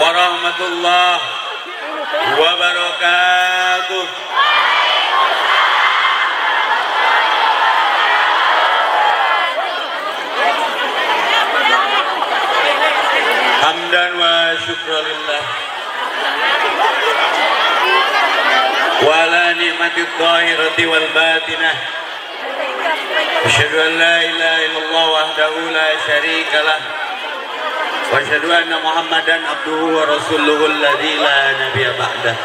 warahmatullahi wabarakatuh. Wa syukra lillah Wala ni'mati dhahirati wal batinah. Asyhadu an la ilaha illallah wahdahu la syarika lah Wa asyhadu anna Muhammadan abduhu wa rasuluhu alladzi la nabiyya ba'dah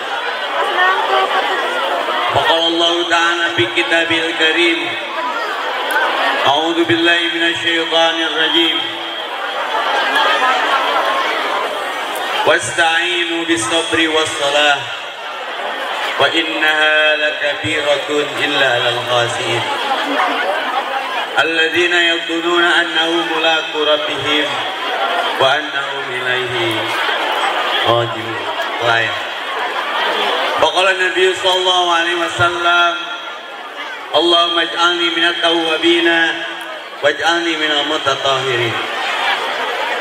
وقال الله تعالى في كتابه الكريم أعوذ بالله من الشيطان الرجيم واستعينوا بالصبر والصلاة وإنها لكبيرة إلا على الخاسئين الذين يظنون أنهم ملاقو ربهم wa annahum ilaihi rajiun. Layak Faqala Nabi sallallahu alaihi wasallam Allahumma ij'alni minat tawwabina waj'alni minal mutatahhirin.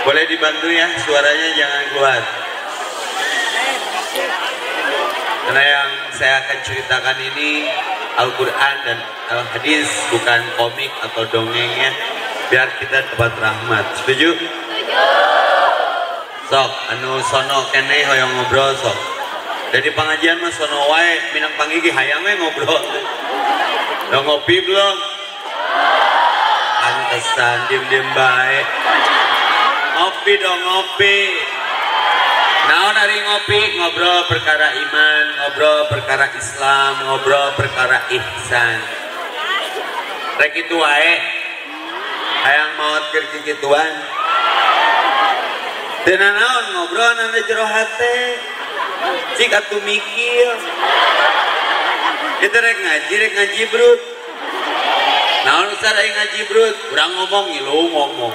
Boleh dibantu ya suaranya jangan kuat. karena yang saya akan ceritakan ini Al-Quran dan Al-Hadis bukan komik atau dongengnya biar kita dapat rahmat. Setuju? setuju sok anu sono kene hoyong ngobrol sok jadi pengajian mas sono wae minang pangigi hayangnya ngobrol udah ngopi belum? pantesan diem-diem baik ngopi dong ngopi Nah, dari ngopi ngobrol perkara iman, ngobrol perkara Islam, ngobrol perkara ihsan. Rek itu wae. Hayang maut keur kikituan. dan naon ngobrol nana jero hate. cik atuh mikir. Kita rek ngaji rek ngaji brut. Naon ustaz aing ngaji brut? Urang ngomong ngilu ngomong.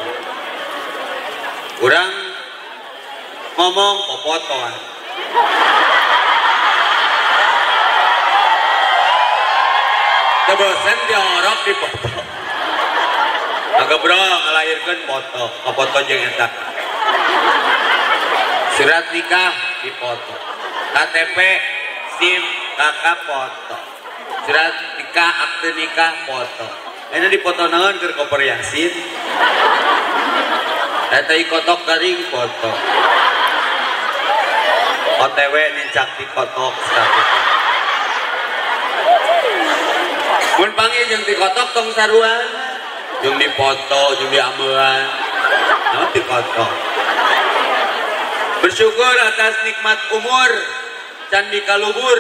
Urang ngomong popotoan Tebosen diorok di foto agak bro ngelahirkan foto foto jeung eta. Surat nikah di foto KTP SIM kakak foto surat nikah akte nikah foto ini di foto naon keur koper yasin eta kotok garing foto OTW nincak di kotok. Mun panggil jeung di kotok tong saruan, jeung di foto, jeung di amelan. Nah, di kotok. Bersyukur atas nikmat umur, candi kalubur,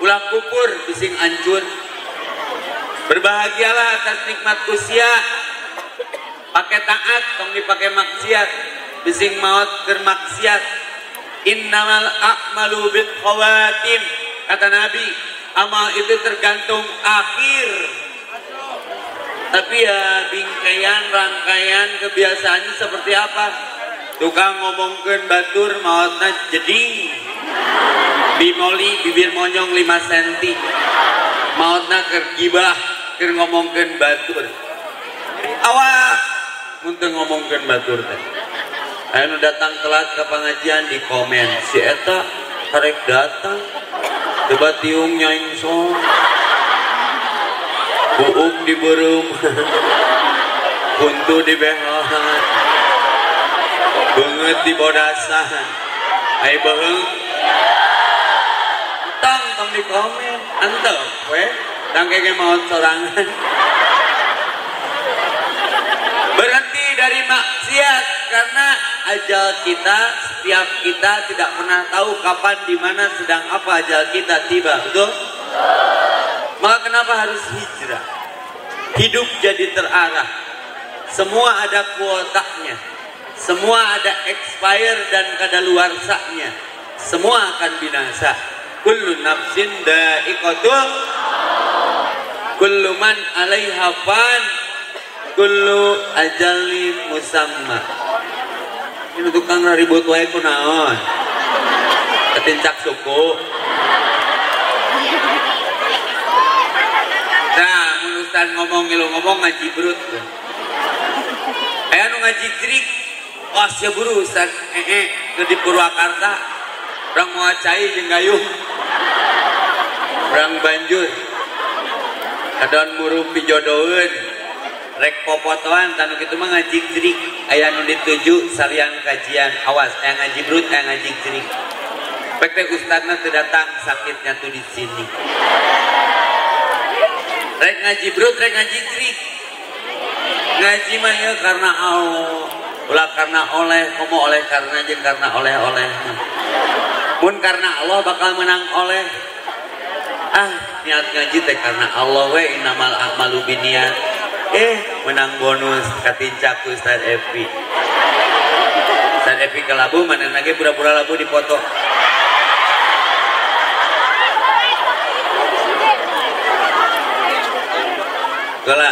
ulah kupur, bising ancur. Berbahagialah atas nikmat usia, pakai taat, tong dipakai maksiat, bising maut keur maksiat, innamal a'malu bil khawatim. Kata Nabi amal itu tergantung akhir. Tapi ya bingkaian rangkaian kebiasaannya seperti apa tukang ngomongkan batur mautna jeding. Bimoli bibir monyong 5 cm mautna kergibah ker ngomongkan batur. Awak! Untuk ngomongkan batur teh. Ayo datang telat ke pengajian di komen si Eta karek datang coba tiung nyaing song. Buuk di burung. Kuntu di behahan banget di bodasan. Ayo beheng tang tang di komen. Antep we. Tang keke mau sorangan. Berhenti dari maksiat karena ajal kita setiap kita tidak pernah tahu kapan di mana sedang apa ajal kita tiba betul? Maka kenapa harus hijrah? Hidup jadi terarah. Semua ada kuotanya semua ada expire dan kadaluarsanya. Semua akan binasa. Kullu nafsin da'iqatul. Kullu man alaiha fan. Kullu ajali musamma. Ini tukang ribut wae ku naon? Ketincak suku. Nah menusan ngomong ngilu ngomong ngaji brut nu ngaji jrik pas ya buru Ustaz. Eh eh ke di Purwakarta orang mau cai jeung gayung orang banjur. Kadon muru pijodoeun rek popotoan tanu kitu mah ngajik jerik. Aya nu dituju salian kajian. Awas aya ngaji brut aya ngaji jerik. Pek teh datang sakitnya tuh di sini. Rek ngaji brut rek ngaji jerik. Ngaji mah ya karena Allah ulah karena oleh komo oleh karena jeung karena oleh-oleh. Pun karena Allah bakal menang oleh. Ah niat ngaji teh karena Allah we inamal a'malu biniat eh menang bonus katincak Ustaz Epi Ustaz Epi ke labu mana lagi? Pura-pura labu dipoto. Gala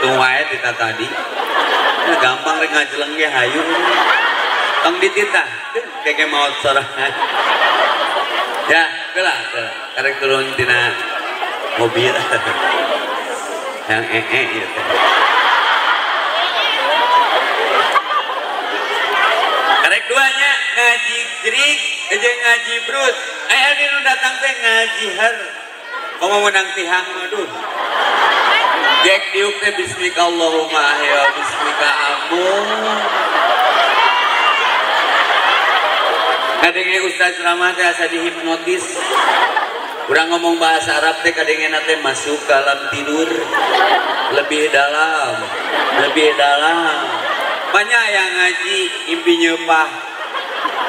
langsung wae kita tadi. Gampang rek ngajeleng ge hayu. Tong dititah keke maot sorangan ya gala gala karek turun tina mobil. Yang ee -e, gitu. karek duanya ngaji jerik aja ngaji brut. Ayah ini datang teh ngaji har kamu menang tihang aduh Gek diuk teh bismika Allahumma ya bismika amun. Kadenge Ustaz Ramah teh asa dihipnotis. Kurang ngomong bahasa Arab teh kadenge teh masuk ke alam tidur lebih dalam, lebih dalam. Banyak yang ngaji impi nyepah.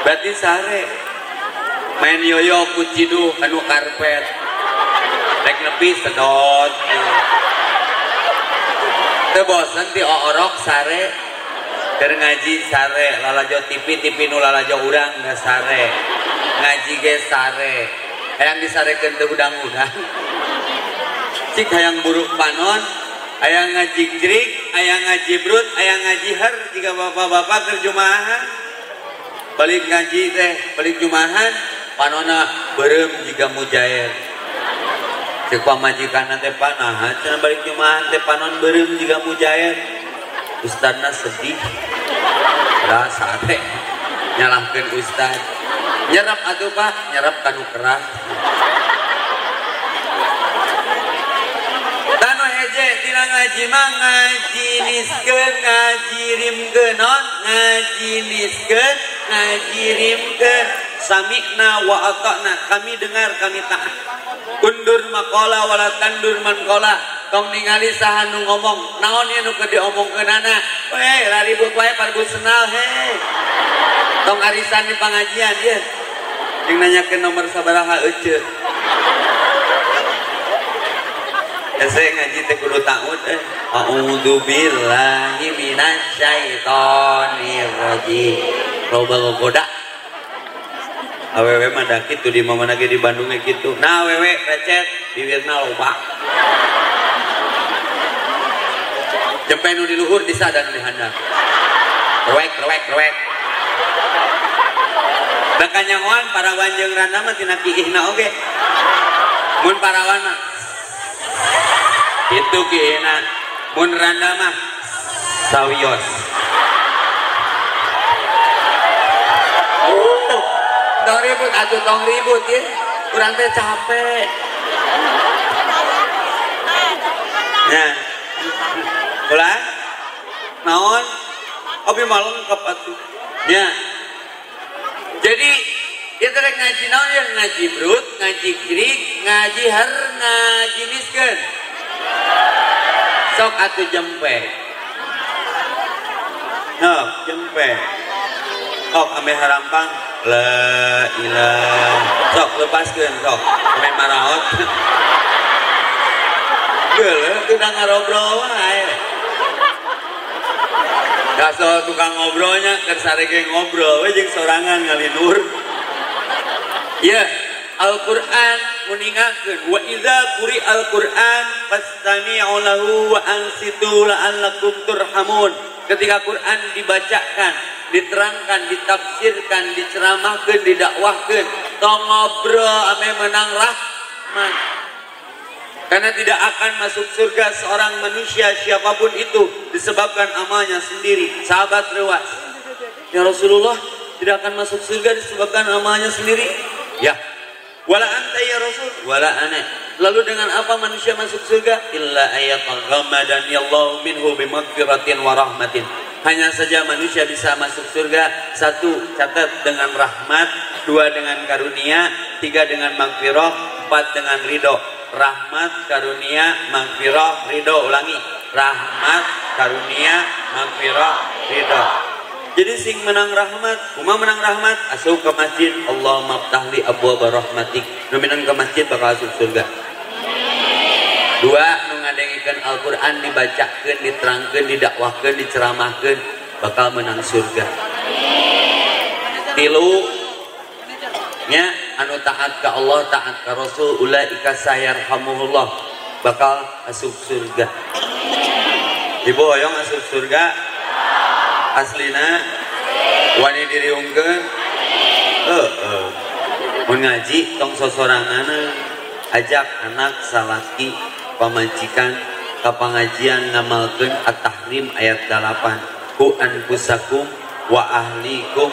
Berarti sare main yoyo kucidu anu karpet. Rek nepi sedot. teu bosen ti orok sare keur ngaji sare lalajo tipi tipi nu lalajo urang nggak sare. Ngaji ge sare. Hayang disarekeun teu udang-udang cik hayang buruk panon hayang ngaji jrik hayang ngaji brut hayang ngaji her jika bapak-bapak terjemahan. Balik ngaji teh balik jumahan panona berem jika mujair. Cek pamajikan teh panahan cenah balik jumahan teh panon berem jika mujair ustadna sedih. Rasa teh. Nyalahkeun ustad nyerap atuh pak. Nyerap kanu keras tanu heje tina ngaji mah ngaji niskeun ngaji rimgeunon ngaji niskeun ngaji rimkeun. Samikna wa ata'na. Kami dengar kami taat undur makola wala tandur mankola tong ningali saha nu ngomong naon ya nu keur diomongkeunana we raribut wae parbut senal he tong arisan di pengajian ye yang nanyakeun nomor sabaraha euceut Ese ngaji teh kudu taud eh. A'udzu billahi minasyaitonir rajim. Loba goda. Awewe mah da kitu di mana lagi di Bandung gitu. Nah awewe recet bibirna loba. Jempe nu di luhur bisa dan di handap. Rewek rewek rewek. Da kanyangoan para wanjeung randa mah tina kiihna oge. Mun parawan mah itu kena mun randa mah sawios tong ribut atuh tong ribut ya kurang teh capek. Nah. Ulah. Naon? Opi malam atuh ya jadi kita rek ngaji naon ya? Ngaji brut ngaji krik ngaji har ngaji miskeun sok atuh jempe. Nah, jempe. Oh ame harampang. La ilah sok lepaskeun sok ame maraot. Geuleuh teu da ngarobrol wae. Kaso tukang ngobrolnya keur sarege ngobrol we jeung sorangan ngalinur Ya, Al-Quran meningatkan wa idza quri al-Quran fastami'u lahu wa ansitu la'allakum turhamun. Ketika Quran dibacakan diterangkan ditafsirkan diceramahkan didakwahkan tong ngobrol ame menang rahmat karena tidak akan masuk surga seorang manusia siapa pun itu disebabkan amalnya sendiri sahabat rewas Ya Rasulullah tidak akan masuk surga disebabkan amalnya sendiri. Ya. Wala anta ya Rasul. Wala ana. Lalu dengan apa manusia masuk surga? Illa ayatan ramadan Allah minhu bimagfiratin wa rahmatin. Hanya saja manusia bisa masuk surga satu catat dengan rahmat, dua dengan karunia, tiga dengan magfirah, empat dengan ridho. Rahmat, karunia, magfirah, ridho. Ulangi. Rahmat, karunia, magfirah, ridho. Jadi sing menang rahmat, umma menang rahmat, asup ke masjid, Allah maftahli abu rahmatik. Numinan ke masjid bakal asup surga. Dua, ngadengikeun Al-Qur'an dibacakeun, diterangkeun, didakwahkeun, diceramahkeun, bakal menang surga. Tilu, nya anu taat ke Allah, taat ke Rasul, ulaika sayarhamuhullah, bakal asup surga. Ibu hoyong asup surga, aslina. Wani diriungkeun heeh uh, mengaji tong sosorangan ajak anak salaki pamajikan pengajian ngamalkeun at-tahrim ayat 8 ku anfusakum wa ahlikum.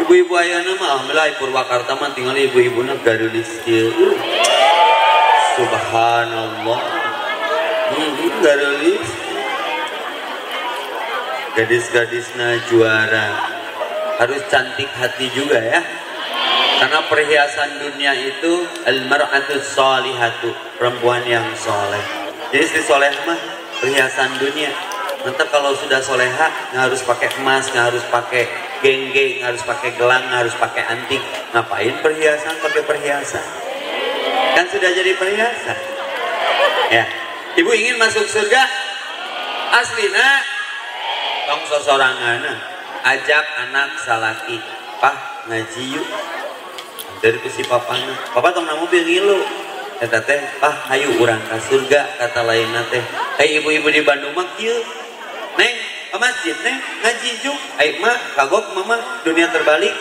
Ibu-ibu ayana mah mulai Purwakarta mah tinggal ibu-ibuna garulis kieu subhanallah. Hmm, garulis gadis-gadisnya juara. Harus cantik hati juga ya. Karena perhiasan dunia itu al-mar'atu salihatu perempuan yang soleh jadi si soleh mah perhiasan dunia. Nanti kalau sudah soleha nggak harus pakai emas nggak harus pakai geng-geng nggak harus pakai gelang nggak harus pakai antik. Ngapain perhiasan pakai perhiasan? Kan sudah jadi perhiasan. Ya. Ibu ingin masuk surga? Asli nak. Tong sosorangan ajak anak salaki. Pah ngaji yuk. Dari si papa papa tong namu ngilu eta teh pah hayu urang ka surga kata lainna teh. Hey, ibu-ibu di Bandung mah kieu neng ka masjid neng ngaji juk. Ai mah kagok mama dunia terbalik.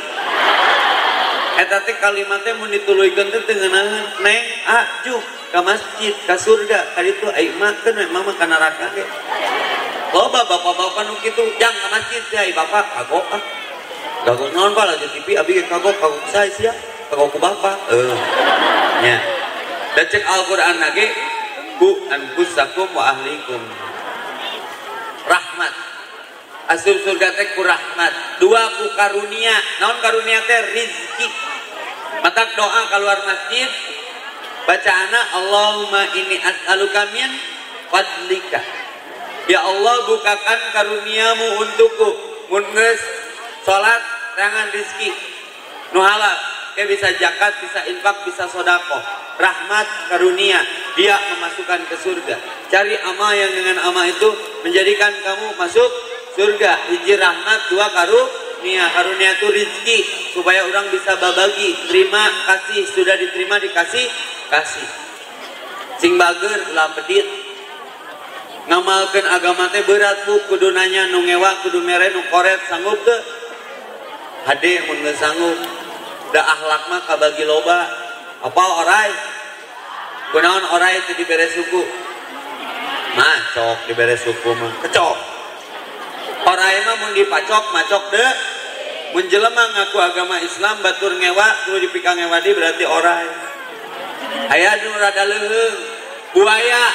Eta teh kalimat teh mun dituluykeun teh teu ngeunaheun neng a juk ka masjid ka surga. Ka ditu ai mah teu mama ka neraka ge. Loba bapak-bapak nu kitu jang ka masjid teh ai bapak. Kagok ah. Kagok naon pala di TV abi kagok kagok saya sia kagok ku bapak. Eh nya. Dan cek Al-Qur'an lagi. Ku anfusakum wa ahlikum. Rahmat. Asup surga teh ku rahmat. Dua ku karunia. Naon karunia teh? Rizki. Matak doa keluar masjid. Baca anak Allahumma ini as'aluka min fadlika. Ya Allah bukakan karuniamu untukku. Munges Salat Tangan rizki. Nuhala Kayak bisa jakat, bisa infak, bisa sodako Rahmat, karunia Dia memasukkan ke surga. Cari amal yang dengan amal itu Menjadikan kamu masuk surga. Hiji rahmat, dua karunia. Karunia itu rizki Supaya orang bisa babagi Terima, kasih. Sudah diterima, dikasih Kasih. Sing bager, lah pedit. Ngamalkan agama teh berat bu. Kudu nanya nu ngewa kudu mere koret sanggup tuh hade mun sanggup. Da akhlak mah kabagi loba apa orai? Kunaon orai itu diberes suku? Mah cok diberes suku mah. Kecok. Orai mah mun dipacok macok de mun jelema ngaku agama Islam batur ngewa kudu dipikang ngewadi berarti orai. Aya nu rada leuheung. Buaya.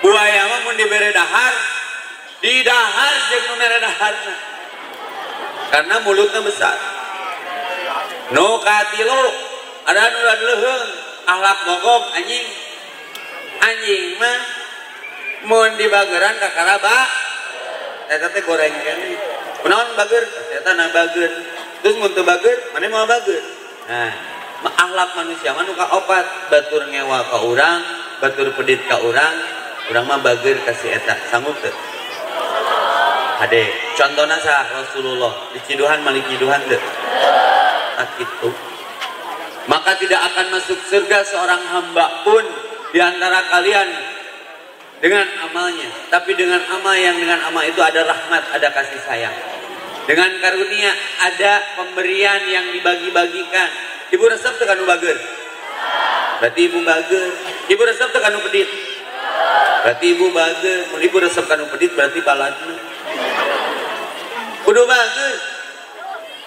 Buaya mah mun dibere dahar. Di dahar jeung nu mere daharna karena mulutnya besar. Nu katilu ada nulan leheng ahlak mogok anjing. Anjing mah mau dibageran ke karaba. Eta teh goreng kene. Kunaon bager? Eta na bager. Terus mun teu bager mana mau bager? Nah ma ahlak manusia mah nu kaopat. Batur ngewa ka urang batur pedit ka urang. Urang mah bager kasih eta. Sanggup teu? Ade, contohnya sah Rasulullah. Di Ciduhan malik Ciduhan deh. tak itu. Maka tidak akan masuk surga seorang hamba pun di antara kalian dengan amalnya. Tapi dengan amal yang dengan amal itu ada rahmat ada kasih sayang. Dengan karunia ada pemberian yang dibagi-bagikan. Ibu resep tekan bager? Berarti ibu bager. Ibu resep tekan pedit? Berarti ibu baga ibu resep kanu pedit berarti baladna kudu bagus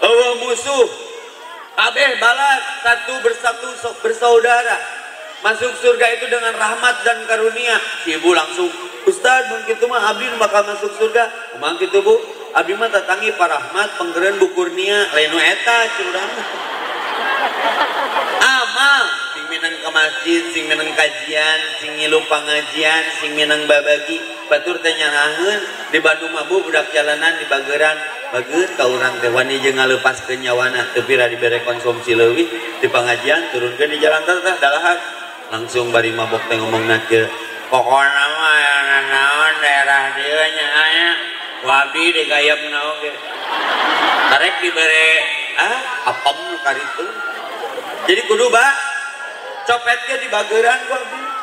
eueuh musuh kabeh balas. Satu bersatu bersaudara. Masuk surga itu dengan rahmat dan karunia. Si ibu langsung Ustaz mungkin itu mah abdi bakal masuk surga. Mungkin itu bu. Abdi mah tatangi parahmat penggeren bu kurnia. Lain eta curang amal sing minang ke masjid sing minang kajian sing ngilu pengajian sing minang babagi. Batur tanya nahun di Bandung mah bu budak jalanan di Bageran bagus kau orang tewani je ngalepas ke nyawana tepira diberi konsumsi lewih di pengajian turunkan di jalan tetap dalahan. Langsung bari mabok teh ngomong nake pokoknya mah yang naon daerah dia nyanya wabi di gayam naon ge. Tarek diberi ah apam kari itu jadi kudu ba copetnya di bageran wabi.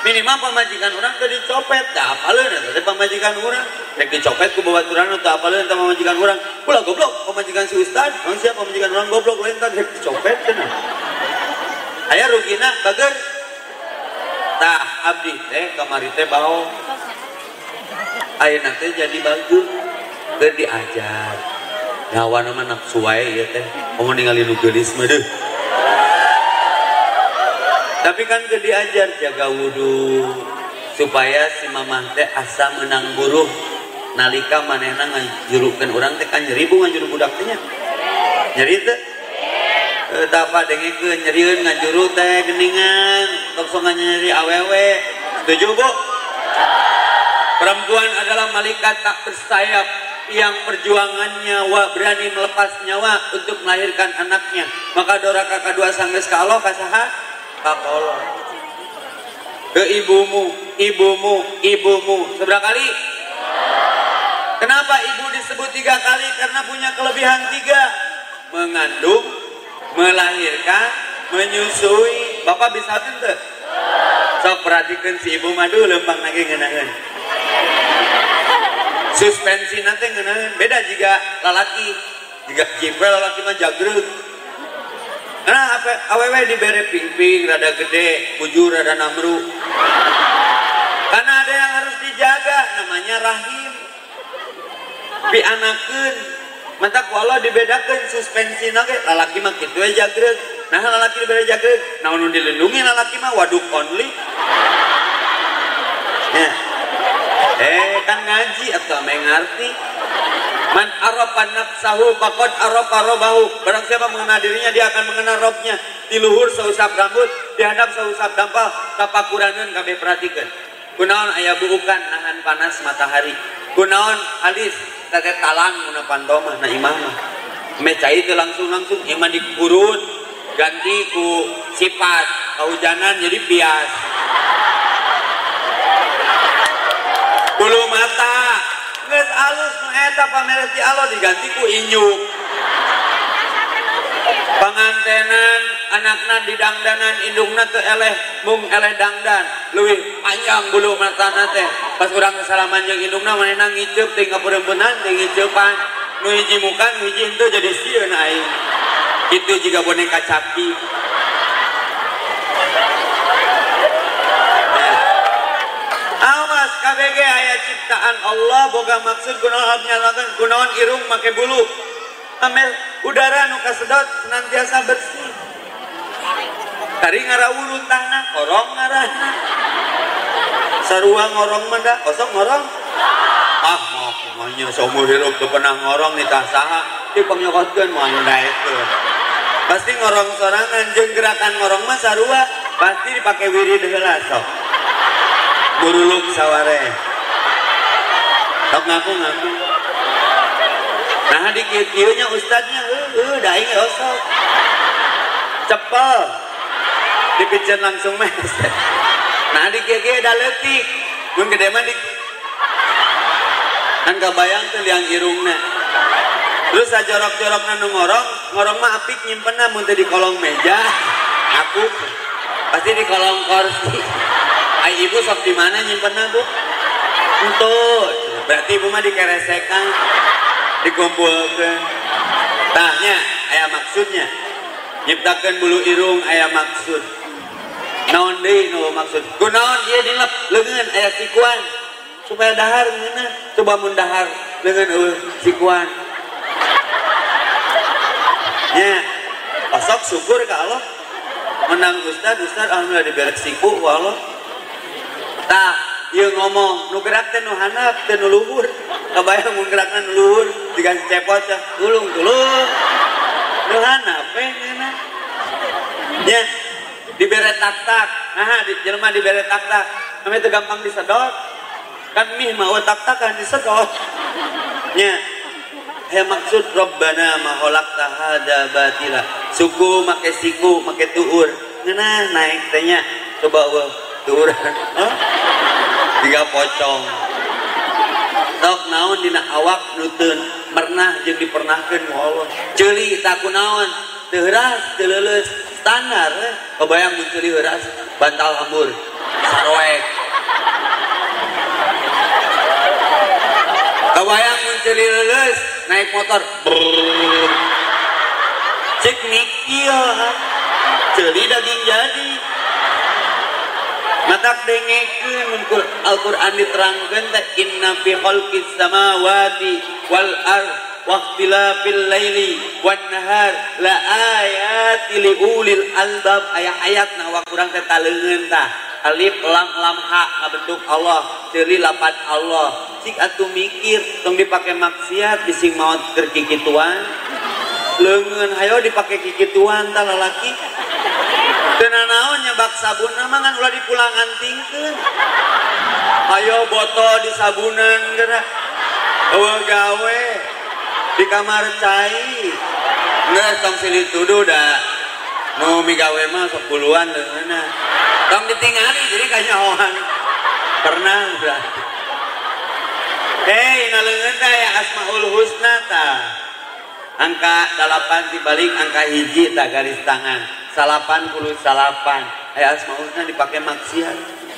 minimal pemajikan orang ke dicopet tak apa leun eta pemajikan orang. Rek dicopet ku babaturan tak apa leun pemajikan orang. Pula goblok pemajikan si ustad non siapa pemajikan orang goblok lain teh rek dicopet cenah aya rugina bageun tah abdi teh kamari teh bau. Ayeuna teh jadi bagus. Keur diajar. Nyawa nama nafsu wae ieu teh. Mau ningali nu geulis mah deuh tapi kan ke diajar jaga wudhu supaya si mamah teh asa menang buruh. Nalika manehna ngajurukeun orang teh kan nyeri bu ngajuru budak teh nyeri teh? E, apa dengikeun nyerieun ngajuru teh geningan. Sok nyeri awewe. Setuju bu? Perempuan adalah malaikat tak bersayap. Yang perjuangannya wa berani melepas nyawa untuk melahirkan anaknya. Maka doraka kedua sanggeus ka Allah kasaha kakolo ke ibumu ibumu ibumu. Seberapa kali? Kenapa ibu disebut tiga kali? Karena punya kelebihan tiga. Mengandung melahirkan menyusui. Bapak bisa tentu sok perhatikan si ibu madu lempang lagi ngenahan suspensi nanti ngenahan beda jika lalaki. Jika jibril lalaki mah jagrut Nah, apa awewe diberi ping-ping rada gede, bujur rada namru. Karena ada yang harus dijaga, namanya rahim. Pianakeun. Mata ku Allah dibedakan suspensi nage lalaki mah kitu aja jagreg. Nah lalaki diberi jagreg, nah nu dilindungi lalaki mah waduk only. Ya. Eh kan ngaji atau mengerti Man arafa nafsahu faqad arafa robahu. Barang siapa mengenal dirinya dia akan mengenal robnya. Di luhur seusap rambut, di hadap seusap dampal, kapakuraneun kabeh perhatikan. Kunaon aya buukan nahan panas matahari. Kunaon alis tete talang mun pantomah na imah mah. Mecai itu langsung-langsung iman dikurut ganti ku sifat kehujanan jadi bias. pamer ti Allah diganti ku inyuk pangantenan anakna didangdanan indungna teu eleh mung eleh dangdan. Leuwih panjang bulu matana teh. Pas urang salaman jeung indungna manehna ngiceup teh ngapureumpunan teh ngiceupan. Nu hiji mukan hiji henteu jadi sieun aing. Itu juga boneka capi. Allah boga maksud kunaon nyalakan kunaon irung make bulu. Amel udara nu kasedot senantiasa bersih. Tari ngarawuru tanah korong ngarahna. Sarua ngorong manda kosong ngorong ah mau kumanya seumur hidup tuh pernah ngorong nih tah saha. Di pengnyokotkeun mau ndaekeun pasti ngorong sorangan jeung gerakan ngorong mah sarua. Pasti dipakai wirid heula sok. Buruluk saware tok ngaku ngaku nah di kieu nya ustadnya heuh daing osok cepel dipicen langsung mes nah di kieu kieu da leutik mun gede mah di kan tuh liang irungna terus sajorok-jorok nanu ngorong ngorong mah apik nyimpen mun di kolong meja aku pasti di kolong kursi Ay ibu sok di mana nyimpen bu? Untuk berarti ibu mah dikeresekan dikumpulkan. Tahnya ayah maksudnya. Nyiptakan bulu irung ayah maksud. Naon deh, no maksud? Kunaon? Dia dilep lengan, ayah sikuan supaya dahar gimana coba mundahar dengan uh, sikuan ya pasok syukur ke Allah. Menang ustad ustad alhamdulillah diberi siku ku tah ieu ngomong nu gerak teh nu handap teh nu luhur. Kabayang mun gerakna nu luhur diganti cepot teh tulung tulung. Nu handap we nya dibere tak tak. Nah di jelema dibere tak. Tak kami itu gampang disedot. Kan mih mau tak tak kan disedot. Nya ya maksud Rabbana maholak tahada batila. Suku make siku make tuur. Ngena naik tanya coba wa tuur huh? Tiga pocong. Tok naon dina awak nutun pernah jeung dipernahkeun ku Allah. Ceuli tak kunaon teu heuras teu leuleus standar eh. kebayang mun ceuli heuras. Bantal hambur. Saroek kebayang mun ceuli leuleus naik motor. Cek mikil celi daging jadi adak dengekeun kul Al-Qur'an diterangkeun teh inna fi khalqis samawati wal ard waqtilafil laili wan nahar la ayati li ulil albab. Aya ayatna wa kurang teh taleungeun tah. Alif lam lam ha ngabentuk Allah. Ciri lapat Allah. Cik atuh mikir tong dipake maksiat bising maot keur kikituan. Leungeun hayo dipake kikituan tah lalaki. dan naonnya bak sabun mangan ulah dipulangan tingkeun ayo botol di sabunan geura eueuh gawe. Di kamar cai. Geus tong silih tuduh da nu migawe mah sepuluhan puluhan tong ditingali jadi kanyaohan. pernah udah Hei, naleungeun ya Asmaul Husna ta. Angka 8 dibalik angka hiji ta garis tangan. Salapan puluh salapan. Aya Asmaul Husna dipakai maksiat,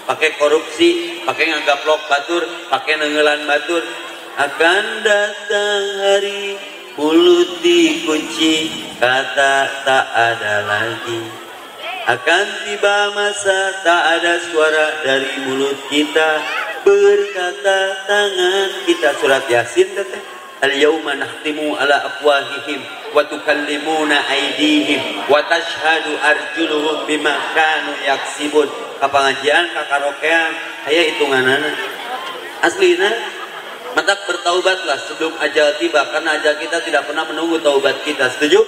pakai korupsi, pakai ngagaplok batur, pakai nengelan batur. Akan datang hari mulut dikunci, kata tak ada lagi akan tiba masa tak ada suara dari mulut kita berkata tangan kita surat yasin teteh ala afwahihim wa tukallimuna aydihim wa tashhadu arjuluhum bima kanu yaksibun. Kapangajian kakarokean aya hitunganana aslina mata bertaubatlah sebelum ajal tiba karena ajal kita tidak pernah menunggu taubat kita. Setuju?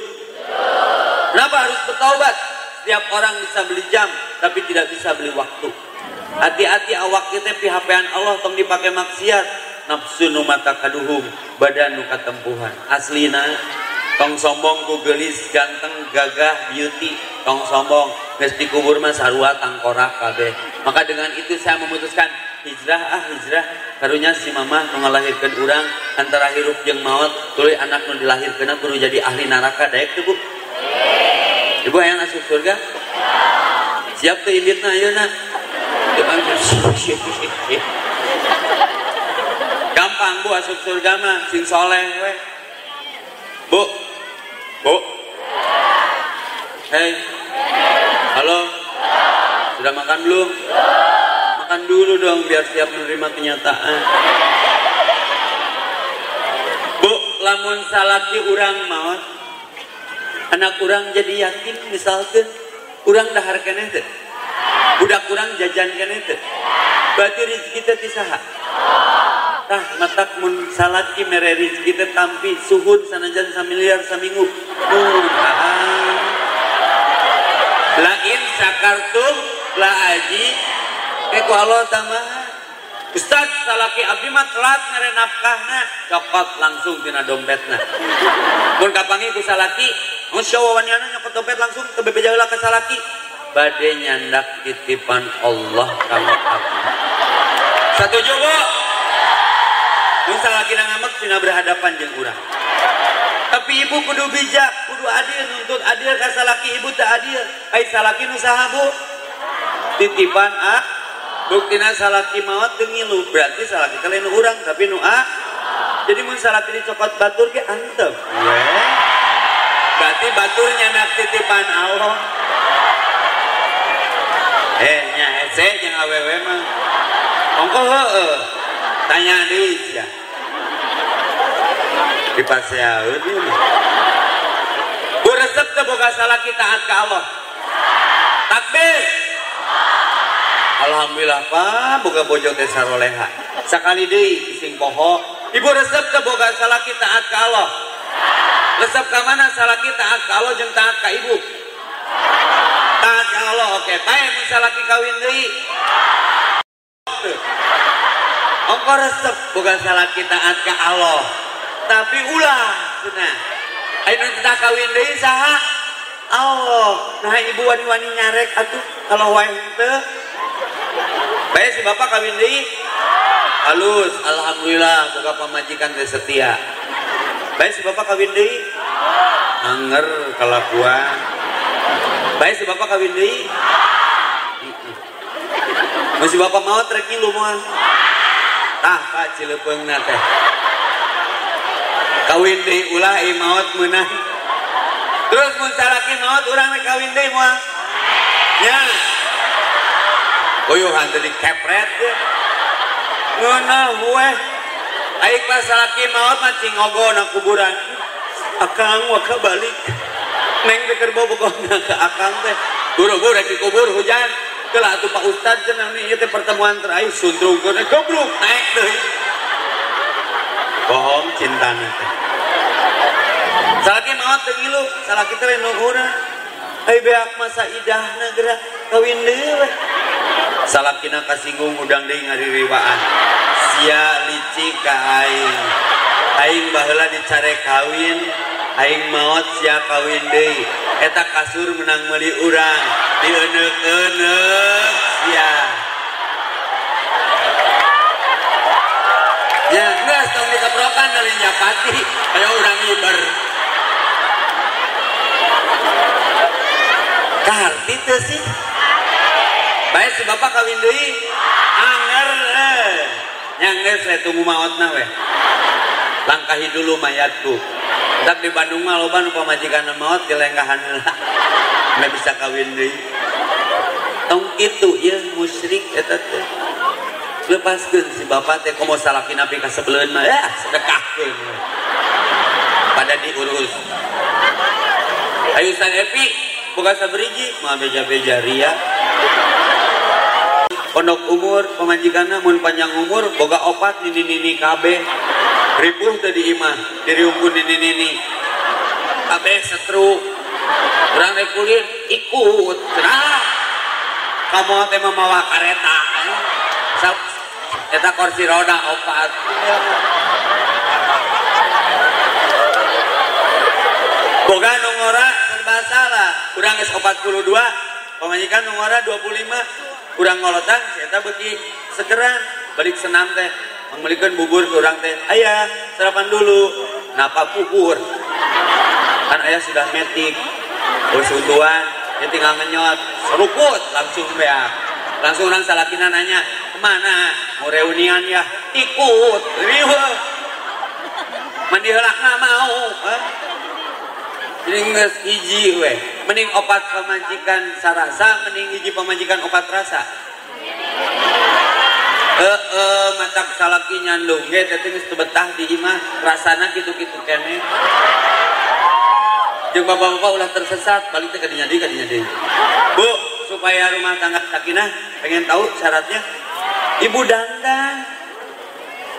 Kenapa harus bertaubat? Setiap orang bisa beli jam, tapi tidak bisa beli waktu. Hati-hati awak kita pihapean Allah tong dipakai maksiat. Nafsu nu mata kaduhum, badan nu katempuhan. Aslina tong sombong ku gelis ganteng gagah beauty tong sombong geus dikubur mah sarua tangkorak kabeh. Maka dengan itu saya memutuskan hijrah ah hijrah karunya si mama nu ngalahirkeun urang antara hirup jeung maut tuluy anak nu dilahirkeun kudu jadi ahli neraka daek teu Bu? Ibu yang masuk surga? Siap tuh inditna ayeuna. Gampang Bu masuk surga mah sing soleh we. Bu. Bu. Hei. Halo. Sudah makan belum? Makan dulu dong biar siap menerima kenyataan. Bu, lamun salaki urang maut anak kurang jadi yakin misalkan kurang dahar kene teh budak kurang jajan kene teh berarti rezeki teh tisaha tah matak mun salaki mere rezeki teh tampi suhun sanajan samiliar saminggu. Lain sakartum la aji. Ke Allah tamah Ustaz salaki abdi mah telat ngare nafkahna cokot langsung tina dompetna mun kapangi ku salaki mun syawawaniana nyokot dompet langsung ke bebe heula ka salaki bade nyandak titipan Allah kamu abdi. Setuju bu mun salaki ngambek tina berhadapan jeung urang. Tapi ibu kudu bijak kudu adil nuntut adil ka salaki ibu tak adil. Ai salaki nu saha bu titipan ah buktina salaki maut tengilu berarti salaki kalian orang tapi nu a. Jadi mun salaki dicokot batur ke antep yeah. berarti baturnya nak titipan Allah. Eh nya hese yang awewe mah. Ongko heeh tanya di ya. Di paseaun ini. Bu resep boga salaki taat ke Allah. Takbir. Alhamdulillah Pak. Boga bojo teh saroleha sakali deui sing poho ibu resep teh boga salaki taat ke Allah. Resep ke mana salaki taat ke Allah jeung taat ke ibu. Taat ke Allah oke. Bae mun kawin deui Ongko resep bukan salah kita ke Allah. Tapi ulah cenah ayo kita kawin deui saha. Allah nah ibu wani-wani nyarek atuh kalau wae teu bae si bapak kawin deui halus alhamdulillah boga pamajikan teh setia. Bae si bapak kawin deui anger kelakuan. Bae si bapak kawin deui masih bapak mau trek lu tah cilepeungna teh. Kawin deui ulah e maot meunang terus mun salaki maot urang kawin deui moal nya koyohan tadi kepret ngeunal hue aik pas salaki maot mah cingogo na kuburan. Akang waka balik neng teh keur bobogohna ka akang teh. Buru-buru kubur hujan. Kelah tuh Pak Ustad cenah nih teh pertemuan terakhir suntrung kena goblok naik deui. Bohong cintana teh. Salaki maot teu ngilu, salaki teh nuhuna. Ai beak masa idahna geura kawin deui. Salakina kasinggung udang deui ngaririwaan. Sia licik ka aing. Aing baheula dicare kawin, aing maot sia kawin deui. Eta kasur menang meuli urang. Dieuneuk-euneuk sia. Ya, geus tong dikeprokan dari Japati, kaya urang iber. Karti teu sih? Baik si bapak kawin deui. Anger eh. Nyang geus we tunggu maotna we. Langkahi dulu mayatku. Tak di Bandung mah loba nu pamajikan maot dilenggahan heula. Nggak bisa kawin deui. Tong kitu ya musyrik eta teh. Lepaskeun si bapak teh komo salaki napi ka sebeleun mah ya sedekahkeun. Pada diurus. Ayo Ustaz Epi, buka sabriji, mah beja-beja ria pondok umur pemajikanna mun panjang umur boga opat nini nini kabeh ribuh tadi imah dari unggul nini nini kabeh setru orang kulit ikut nah. Kamu teh memawa kareta. Eh. Sab, eta kursi roda opat. Boga nongora serba salah kurang es 42 pemanjikan nongora 25 kurang ngolotan eta beki segeran balik senam teh membelikan bubur kurang teh. Ayah sarapan dulu. Napa bubur? Kan ayah sudah metik. Bersuntuan dia tinggal ngenyot seruput langsung beak langsung orang salakina nanya ke mana? Mau reunian ya? Ikut. Riwa mandi helak mau. Nges hiji we. Mending opat pemajikan sarasa mending hiji pemajikan opat rasa. Eh eh matak salaki nyandung teh geus betah di imah rasana kitu-kitu kene jeung bapak-bapak ulah tersesat balik teh kadinya deui kadinya deui Bu supaya rumah tangga sakinah pengen tahu syaratnya? Ibu dandang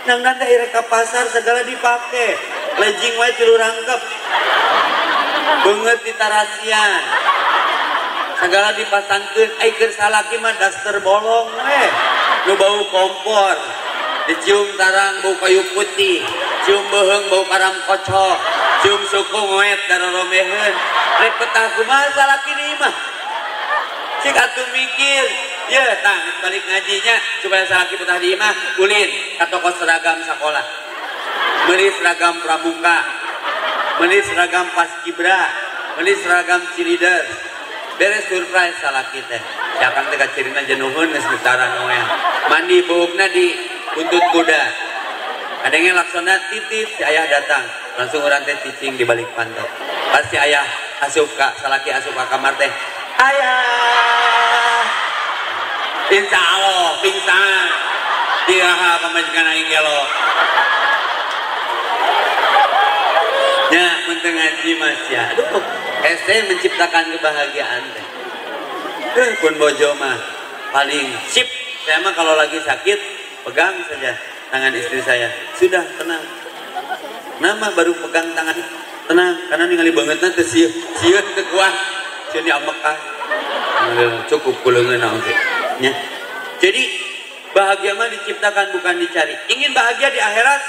Nang teh irek ka pasar segala dipake. Lejing wae tilu rangkep beungeut ditarasian segala dipasangkeun ai keur salaki mah daster bolong we. Nu bau kompor. Dicium tarang bau kayu putih. Cium beheng bau karam kocok. Cium suku ngoet dara romeheun rek petah kumaha salaki ni mah cik mikir ya tang balik ngajinya. Supaya salaki petah di imah ulin ka toko seragam sekolah. Beli seragam pramuka. Beli seragam paskibra beli seragam cheerleader beres surprise salah kita. Jangan tega cirina jenuhun geus ditaran noel mandi buukna di buntut kuda. Ada yang laksana titit si ayah datang langsung orang teh cicing di balik pantai. Pasti ayah asup ka salaki asup ka kamar teh. Ayah! Insya Allah pingsan. Dia pemajikan aing gelo ya penting ngaji mas ya. Aduh ST menciptakan kebahagiaan teh. Eh, pun bojo mah paling sip. Saya mah kalau lagi sakit pegang saja tangan istri saya. Sudah tenang nama baru pegang tangan. Tenang karena ningali banget nanti siut siut kuat sini amekah cukup kulengan nanti ya jadi bahagia mah diciptakan bukan dicari. Ingin bahagia di akhirat?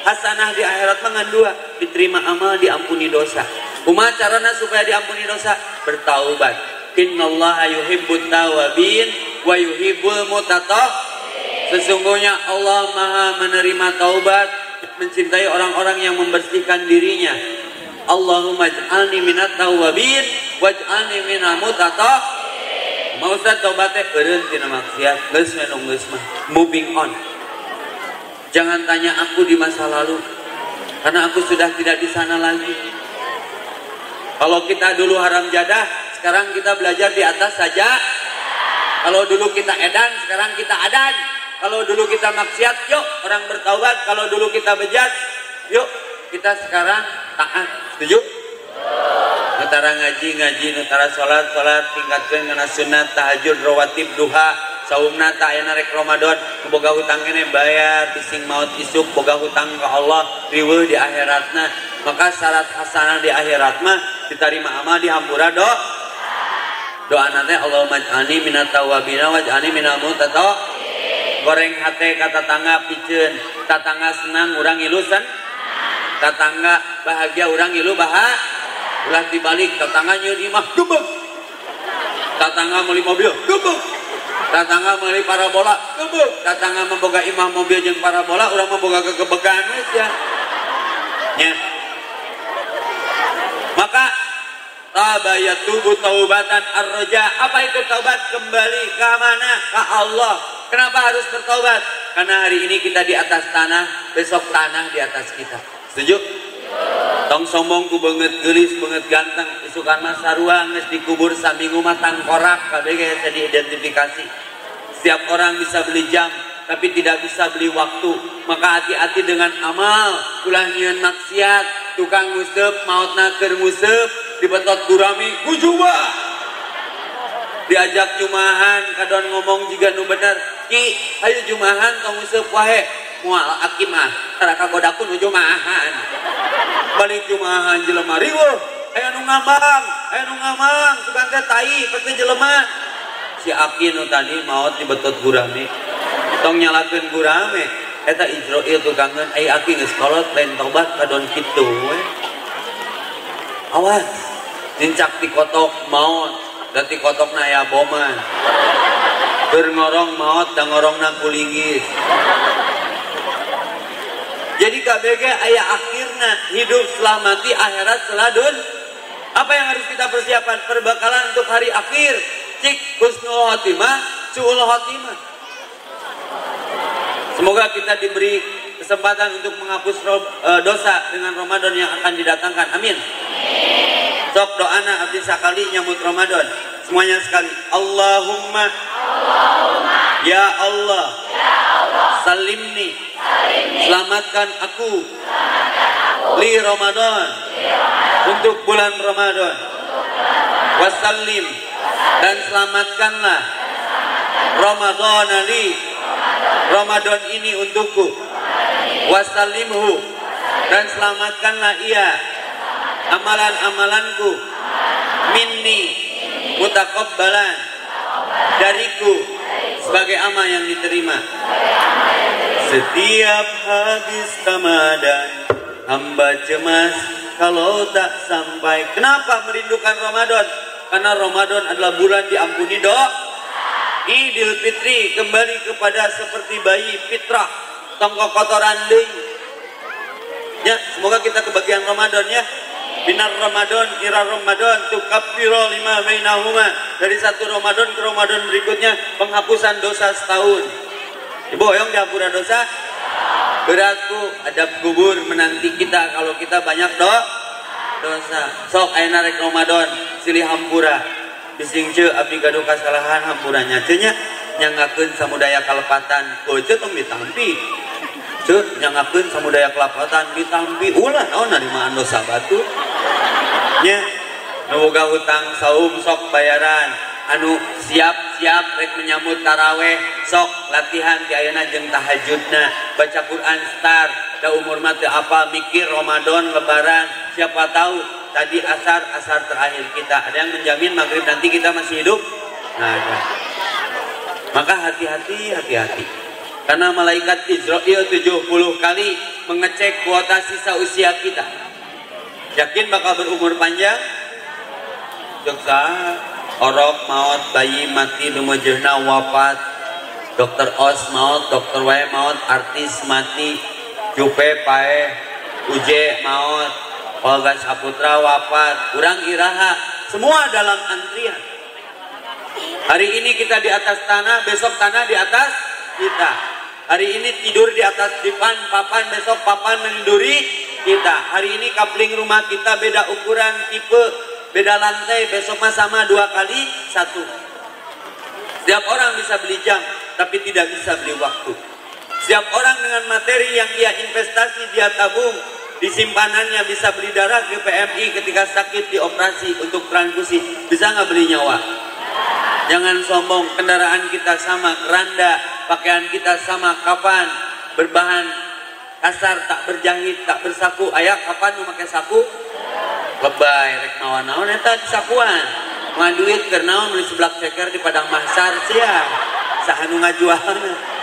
Hasanah di akhirat mah dua. Diterima amal diampuni dosa. Uma carana supaya diampuni dosa? Bertaubat. Innallaha yuhibbut tawabin wa yuhibbul mutatah sesungguhnya Allah maha menerima taubat mencintai orang-orang yang membersihkan dirinya. Allahumma ij'alni minat tawabin waj'alni minal mutatah. Mau usah taubatnya eureun tina maksiat. Geus menung geus mah. Moving on. Jangan tanya aku di masa lalu karena aku sudah tidak di sana lagi. Kalau kita dulu haram jadah sekarang kita belajar di atas saja. Kalau dulu kita edan sekarang kita adan kalau dulu kita maksiat yuk orang bertaubat. Kalau dulu kita bejat yuk kita sekarang taat. Setuju? Nutara ngaji ngaji nutara sholat sholat tingkatkan karena sunat tahajud rawatib duha saumna tak ayana rek Ramadan. Boga hutang kene bayar bising maut isuk boga hutang ke Allah riweuh di akhiratna. Maka syarat hasanah di akhirat mah diterima amal di hampura do. Doa nanti Allah maj'ani minat tawabina waj'ani minal mutata goreng hati kata tangga piceun tatangga senang orang ilusan tatangga bahagia orang ilu bahag ulah dibalik tatangga nyeri mah gebek tatangga meuli mobil gebek tatangga meuli parabola gebek tatangga memboga imah mobil jeung parabola orang memboga kegebegan ya nya maka tubuh taubatan arroja. Apa itu taubat? Kembali ke mana? Ke Allah. Kenapa harus bertaubat? Karena hari ini kita di atas tanah, besok tanah di atas kita. Setuju? Tong sombong ku banget gelis, banget ganteng. Isukan mas sarua, nges dikubur saminggu matang korak. KBG jadi identifikasi. Setiap orang bisa beli jam, tapi tidak bisa beli waktu. Maka hati-hati dengan amal. Ulah nyian maksiat, tukang ngusep, maut naker ngusep, dibetot gurami kujuba diajak Jumahan kadon ngomong juga nu bener. Ki ayo Jumahan tong useup wae. Moal akimah taraka godaku nu Jumahan. Balik Jumahan jelema riweuh. Aya nu ngambang aya nu ngamang tukang teh tai pake jelema. Si Aki nu tadi maot dibetot gurame tong nyalakeun gurame eta Israil tukangan ai Aki geus kolot lain tobat kadon kitu we. Awas di dikotok maut dan kotok naya boman berngorong maut dan ngorong na kulingis jadi KBG ayah akhirnya hidup setelah mati akhirat seladun. Apa yang harus kita persiapkan? Perbekalan untuk hari akhir. Cik husnul khotimah suul khotimah. Semoga kita diberi kesempatan untuk menghapus eh, dosa dengan Ramadan yang akan didatangkan. Amin. Sok doana abdi sakali nyambut Ramadan. Semuanya sekali. Allahumma. Allahumma. Ya Allah. Ya Allah. Salimni. Salimni. Selamatkan aku. Selamatkan aku. Li Ramadan. Li Ramadan. Untuk bulan Ramadan. Wasallim. Dan selamatkanlah. Ramadan Ali. Ramadan ini untukku. Wasallimhu. Dan selamatkanlah ia. Amalan-amalanku. Minni mutakabbalan. Dariku. Sebagai amal yang diterima. Setiap habis Ramadan hamba cemas kalau tak sampai. Kenapa merindukan Ramadan? Karena Ramadan adalah bulan diampuni doa. Idul Fitri kembali kepada seperti bayi fitrah. Tongkok kotoran ding. Ya semoga kita kebagian Ramadan ya Binar Ramadan ira Ramadan tukaffiro lima bainahuma dari satu Ramadan ke Ramadan berikutnya penghapusan dosa setahun. Ibu oyong dihapura dosa? Beratku ada kubur menanti kita kalau kita banyak do dosa. Sok ayeuna rek Ramadan silih hampura. Bising ce abdi gaduh kasalahan hampuranya nya nyangakeun samudaya kalepatan. Koce tong ditampi. Ce nyangakeun samudaya kalepatan ditampi ulah naon dari dosa batu nuga hutang saum sok bayaran. Anu siap-siap rek menyambut taraweh. Sok latihan di ayana jeung tahajudna. Baca Quran start da umur mati apa mikir Ramadan lebaran. Siapa tahu tadi asar asar terakhir kita. Ada yang menjamin maghrib nanti kita masih hidup? Nah ada. Maka hati-hati hati-hati. Karena malaikat Israel 70 kali mengecek kuota sisa usia kita yakin bakal berumur panjang? Joksa orok maut bayi mati lumujurna wafat dokter os maut dokter wae maut artis mati jupe pae uje maut Olga Saputra wafat kurang iraha semua dalam antrian. Hari ini kita di atas tanah besok tanah di atas kita. Hari ini tidur di atas dipan papan besok papan meniduri kita hari ini kapling rumah kita beda ukuran tipe beda lantai besok mah sama dua kali satu. Setiap orang bisa beli jam tapi tidak bisa beli waktu. Setiap orang dengan materi yang dia investasi dia tabung. Disimpanannya bisa beli darah ke PMI ketika sakit dioperasi untuk transfusi. Bisa nggak beli nyawa? Jangan sombong kendaraan kita sama keranda pakaian kita sama kapan berbahan kasar tak berjahit tak bersaku. Ayah kapan mau pakai saku? Lebay rek nawan-nawan eta sakuan. Ngan duit keur naon beli ceker di padang mahsar sia. Sahanu ngajualna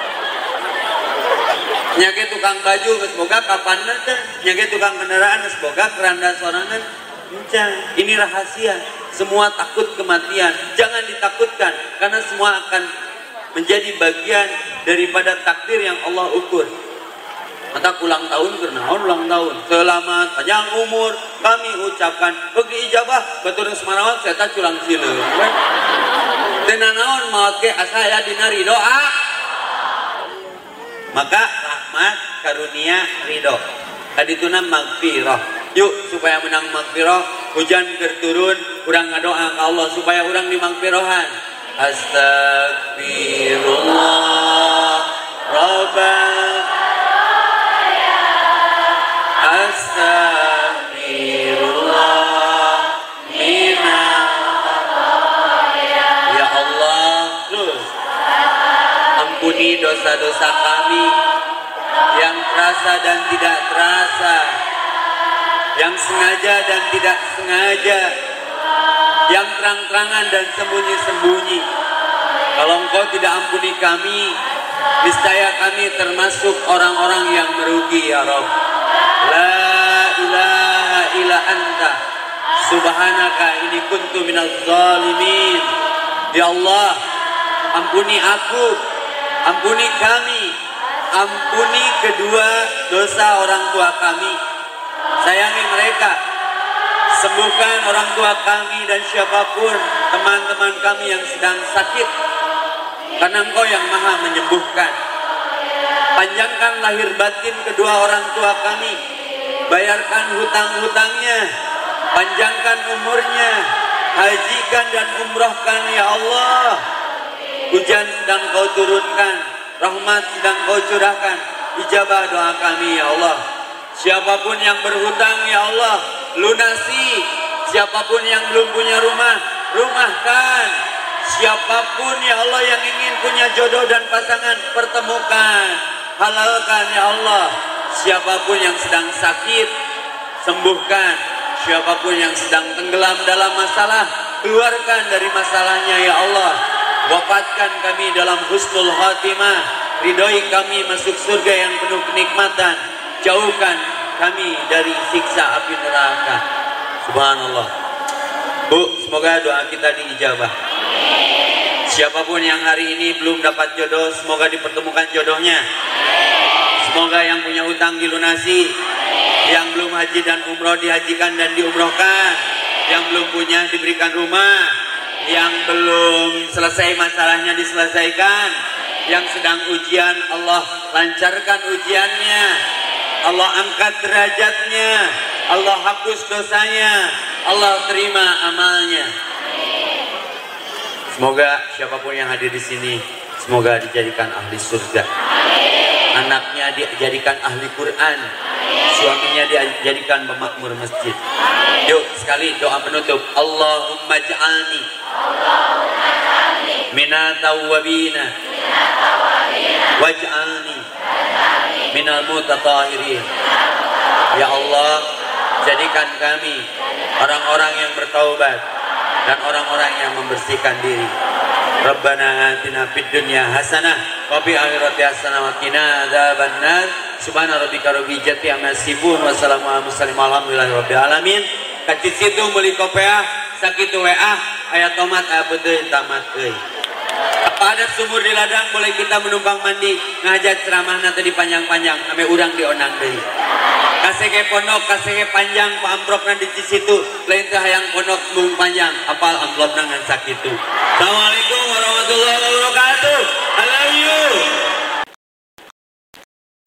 nyake tukang baju geus boga kapan teh? Nyake tukang kendaraan geus boga keranda sorangan Encang, ini rahasia. Semua takut kematian. Jangan ditakutkan karena semua akan menjadi bagian daripada takdir yang Allah ukur. Mata ulang tahun kenaon ulang tahun. Selamat panjang umur. Kami ucapkan bagi ijabah. Betul semarawan saya tak culang sila dan naon maut ke asa ya dina doa? Maka rahmat karunia ridho. Kadituna magfirah. Yuk supaya menang magfirah hujan berturun. Kurang ngadoa ke Allah supaya orang dimagfirohan astagfirullah rabbana dan tidak terasa. Yang sengaja dan tidak sengaja. Yang terang-terangan dan sembunyi-sembunyi. Kalau engkau tidak ampuni kami Niscaya kami termasuk orang-orang yang merugi ya Rabb La ilaha illa anta. Subhanaka ini kuntu minal zalimin. Ya Allah Ampuni aku Ampuni kami Ampuni kedua dosa orang tua kami. Sayangi mereka. Sembuhkan orang tua kami dan siapa pun Teman-teman kami yang sedang sakit. Karena engkau yang maha menyembuhkan. Panjangkan lahir batin kedua orang tua kami. Bayarkan hutang-hutangnya, panjangkan umurnya, hajikan dan umrohkan ya Allah. Hujan sedang kau turunkan, rahmat sedang kau curahkan, ijabah doa kami ya Allah. Siapa pun yang berhutang ya Allah, lunasi. Siapa pun yang belum punya rumah, rumahkan. Siapa pun ya Allah yang ingin punya jodoh dan pasangan, pertemukan. Halalkan ya Allah siapa pun yang sedang sakit sembuhkan siapa pun yang sedang tenggelam dalam masalah keluarkan dari masalahnya ya Allah wafatkan kami dalam husnul khatimah. Ridhoi kami masuk surga yang penuh kenikmatan. Jauhkan kami dari siksa api neraka. Subhanallah. Bu semoga doa kita diijabah. Siapa pun yang hari ini belum dapat jodoh semoga dipertemukan jodohnya. Semoga yang punya utang dilunasi, yang belum haji dan umroh dihajikan dan diumrohkan, yang belum punya diberikan rumah, yang belum selesai masalahnya diselesaikan, yang sedang ujian Allah lancarkan ujiannya, Allah angkat derajatnya, Allah hapus dosanya, Allah terima amalnya. Semoga siapa pun yang hadir di sini, semoga dijadikan ahli surga anaknya dijadikan ahli Quran suaminya dijadikan pemakmur masjid. Yuk sekali doa penutup. Allahumma ja'alni minat tawwabina waj'alni minal mutatahirin. Ya Allah, jadikan kami orang-orang yang bertaubat dan orang-orang yang membersihkan diri. Rabbana atina fid dunya hasanah wa fil akhirati hasanah wa qina adzabannar. Subhana rabbika rabbil izzati amma yasifun wa salamun alal mursalin alhamdulillahi rabbil alamin. Kaci situ meuli kopea sakitu WA aya tomat aya peuteun tamat euy. Apa ada sumur di ladang boleh kita menumpang mandi ngajak ceramah nanti dipanjang-panjang ame urang dionang deui. Kasege pondok kasege panjang pa amplop nanti di situ lain teh hayang pondok mung panjang apal amplop nangan sakitu. Assalamualaikum warahmatullahi wabarakatuh.